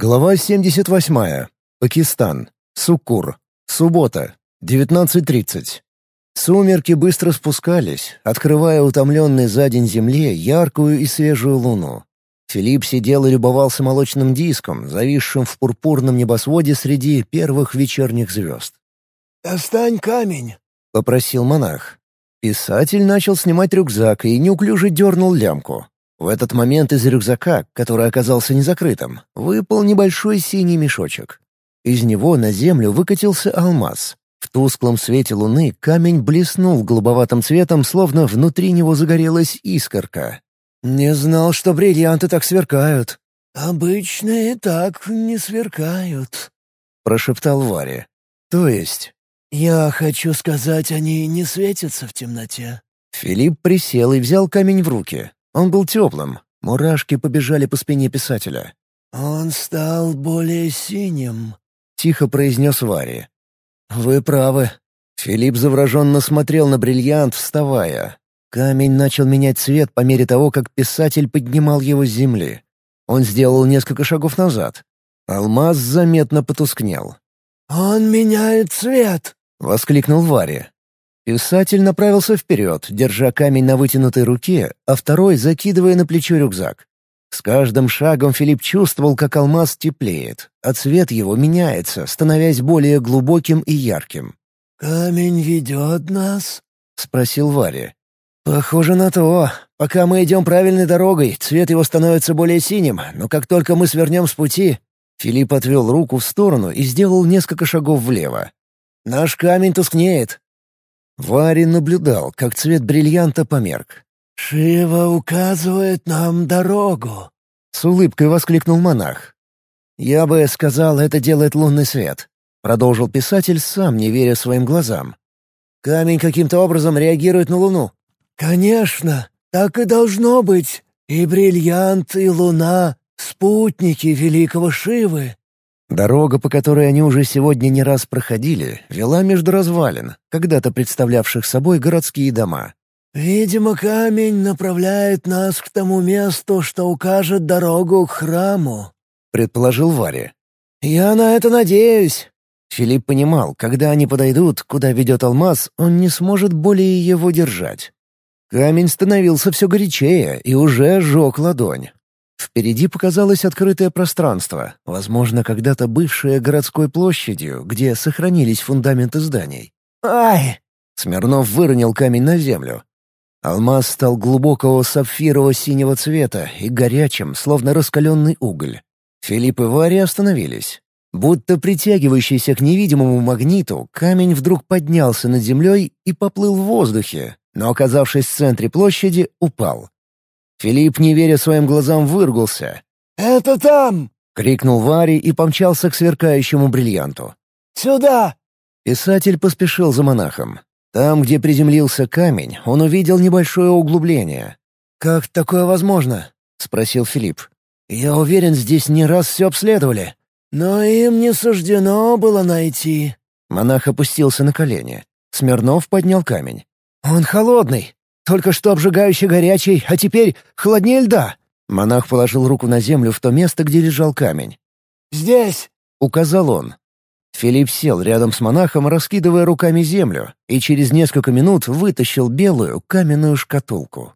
Глава 78. Пакистан. Суккур. Суббота. 19.30. Сумерки быстро спускались, открывая утомленной за день земле яркую и свежую луну. Филипп сидел и любовался молочным диском, зависшим в пурпурном небосводе среди первых вечерних звезд. «Достань камень», — попросил монах. Писатель начал снимать рюкзак и неуклюже дернул лямку. В этот момент из рюкзака, который оказался незакрытым, выпал небольшой синий мешочек. Из него на землю выкатился алмаз. В тусклом свете луны камень блеснул голубоватым цветом, словно внутри него загорелась искорка. «Не знал, что бриллианты так сверкают». «Обычно и так не сверкают», — прошептал Варя. «То есть?» «Я хочу сказать, они не светятся в темноте». Филипп присел и взял камень в руки. Он был теплым. Мурашки побежали по спине писателя. «Он стал более синим», — тихо произнес Варри. «Вы правы». Филипп завороженно смотрел на бриллиант, вставая. Камень начал менять цвет по мере того, как писатель поднимал его с земли. Он сделал несколько шагов назад. Алмаз заметно потускнел. «Он меняет цвет!» — воскликнул Варя. Писатель направился вперед, держа камень на вытянутой руке, а второй закидывая на плечо рюкзак. С каждым шагом Филипп чувствовал, как алмаз теплеет, а цвет его меняется, становясь более глубоким и ярким. «Камень ведет нас?» — спросил Варя. «Похоже на то. Пока мы идем правильной дорогой, цвет его становится более синим, но как только мы свернем с пути...» Филипп отвел руку в сторону и сделал несколько шагов влево. «Наш камень тускнеет, Варри наблюдал, как цвет бриллианта померк. «Шива указывает нам дорогу», — с улыбкой воскликнул монах. «Я бы сказал, это делает лунный свет», — продолжил писатель, сам не веря своим глазам. «Камень каким-то образом реагирует на луну». «Конечно, так и должно быть. И бриллиант, и луна — спутники великого Шивы. Дорога, по которой они уже сегодня не раз проходили, вела между развалин, когда-то представлявших собой городские дома. «Видимо, камень направляет нас к тому месту, что укажет дорогу к храму», — предположил Варя. «Я на это надеюсь». Филипп понимал, когда они подойдут, куда ведет алмаз, он не сможет более его держать. Камень становился все горячее и уже сжег ладонь. Впереди показалось открытое пространство, возможно, когда-то бывшее городской площадью, где сохранились фундаменты зданий. «Ай!» — Смирнов выронил камень на землю. Алмаз стал глубокого сапфирово-синего цвета и горячим, словно раскаленный уголь. Филипп и Варя остановились. Будто притягивающийся к невидимому магниту, камень вдруг поднялся над землей и поплыл в воздухе, но, оказавшись в центре площади, упал. Филипп, не веря своим глазам, выргался. «Это там!» — крикнул Вари и помчался к сверкающему бриллианту. «Сюда!» Писатель поспешил за монахом. Там, где приземлился камень, он увидел небольшое углубление. «Как такое возможно?» — спросил Филипп. «Я уверен, здесь не раз все обследовали». «Но им не суждено было найти». Монах опустился на колени. Смирнов поднял камень. «Он холодный. Только что обжигающе горячий, а теперь холоднее льда». Монах положил руку на землю в то место, где лежал камень. «Здесь!» — указал он. Филипп сел рядом с монахом, раскидывая руками землю, и через несколько минут вытащил белую каменную шкатулку.